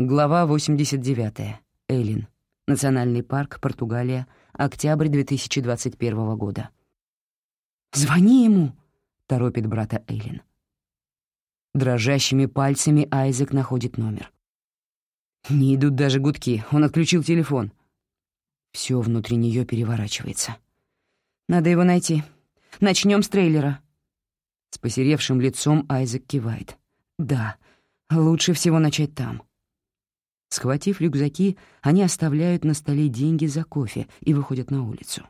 Глава 89. Эйлин. Национальный парк, Португалия. Октябрь 2021 года. «Звони ему!» — торопит брата Эйлин. Дрожащими пальцами Айзек находит номер. Не идут даже гудки, он отключил телефон. Все внутри нее переворачивается. Надо его найти. Начнем с трейлера. С посеревшим лицом Айзек кивает. Да, лучше всего начать там. Схватив рюкзаки, они оставляют на столе деньги за кофе и выходят на улицу.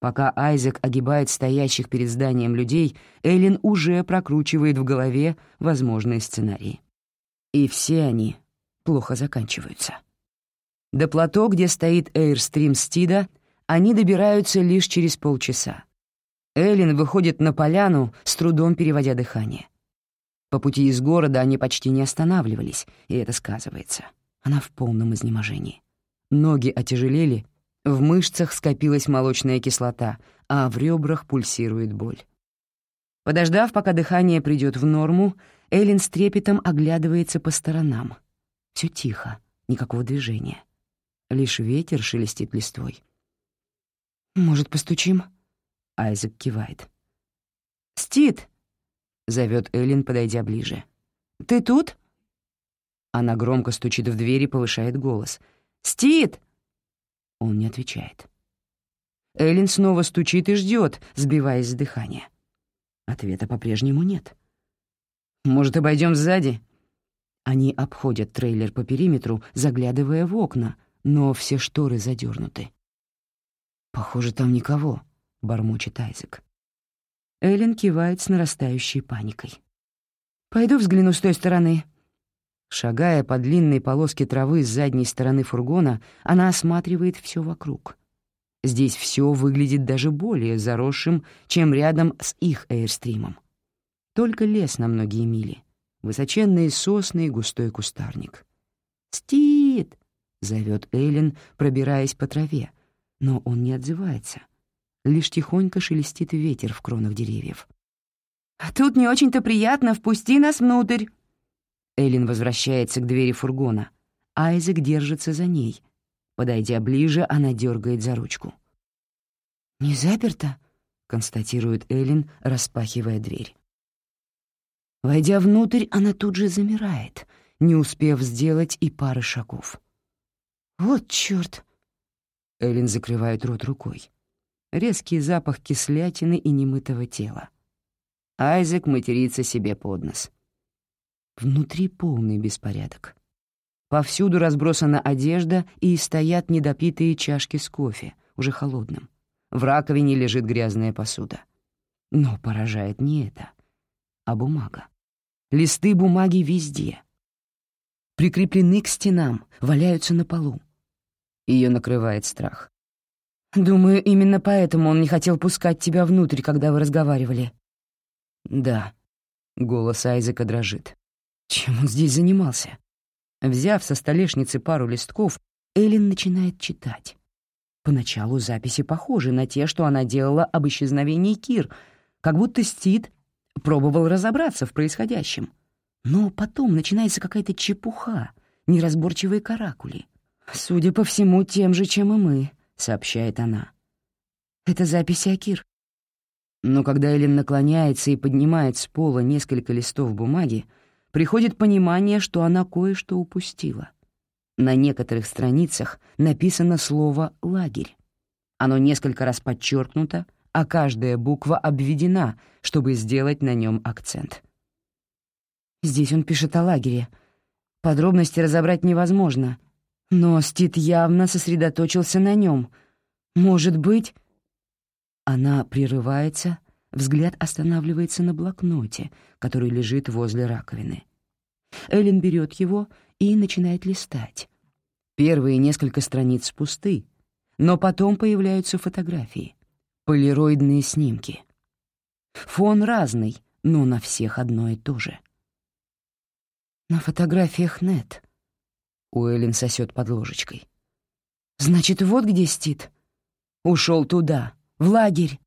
Пока Айзек огибает стоящих перед зданием людей, Эллен уже прокручивает в голове возможные сценарии. И все они плохо заканчиваются. До плато, где стоит Эйрстрим Стида, они добираются лишь через полчаса. Эллен выходит на поляну, с трудом переводя дыхание. По пути из города они почти не останавливались, и это сказывается. Она в полном изнеможении. Ноги отяжелели, в мышцах скопилась молочная кислота, а в ребрах пульсирует боль. Подождав, пока дыхание придет в норму, Эллен с трепетом оглядывается по сторонам. Все тихо, никакого движения. Лишь ветер шелестит листвой. «Может, постучим?» Айзек кивает. «Стит!» — зовет Эллен, подойдя ближе. «Ты тут?» Она громко стучит в дверь и повышает голос. «Стит!» Он не отвечает. Эллен снова стучит и ждет, сбиваясь с дыхания. Ответа по-прежнему нет. «Может, обойдем сзади?» Они обходят трейлер по периметру, заглядывая в окна, но все шторы задернуты. «Похоже, там никого», — бормочет Айзек. Эллен кивает с нарастающей паникой. «Пойду взгляну с той стороны», Шагая по длинной полоске травы с задней стороны фургона, она осматривает все вокруг. Здесь все выглядит даже более заросшим, чем рядом с их эйрстримом. Только лес на многие мили, высоченные сосны и густой кустарник. «Стит!» — зовет Эйлин, пробираясь по траве, но он не отзывается. Лишь тихонько шелестит ветер в кронах деревьев. «А тут не очень-то приятно, впусти нас внутрь!» Эллен возвращается к двери фургона. Айзек держится за ней. Подойдя ближе, она дергает за ручку. «Не заперто?» — констатирует Эллен, распахивая дверь. Войдя внутрь, она тут же замирает, не успев сделать и пары шагов. «Вот чёрт!» Эллен закрывает рот рукой. Резкий запах кислятины и немытого тела. Айзек матерится себе под нос. Внутри полный беспорядок. Повсюду разбросана одежда и стоят недопитые чашки с кофе, уже холодным. В раковине лежит грязная посуда. Но поражает не это, а бумага. Листы бумаги везде. Прикреплены к стенам, валяются на полу. Ее накрывает страх. «Думаю, именно поэтому он не хотел пускать тебя внутрь, когда вы разговаривали». «Да», — голос Айзека дрожит. Чем он здесь занимался? Взяв со столешницы пару листков, Эллен начинает читать. Поначалу записи похожи на те, что она делала об исчезновении Кир, как будто Стит пробовал разобраться в происходящем. Но потом начинается какая-то чепуха, неразборчивые каракули. «Судя по всему, тем же, чем и мы», — сообщает она. «Это записи о Кир». Но когда Эллен наклоняется и поднимает с пола несколько листов бумаги, приходит понимание, что она кое-что упустила. На некоторых страницах написано слово «лагерь». Оно несколько раз подчеркнуто, а каждая буква обведена, чтобы сделать на нем акцент. Здесь он пишет о лагере. Подробности разобрать невозможно, но Стит явно сосредоточился на нем. Может быть... Она прерывается, Взгляд останавливается на блокноте, который лежит возле раковины. Эллен берет его и начинает листать. Первые несколько страниц пусты, но потом появляются фотографии, полироидные снимки. Фон разный, но на всех одно и то же. На фотографиях нет. Уэллен сосет под ложечкой. Значит, вот где Стит. Ушел туда, в лагерь.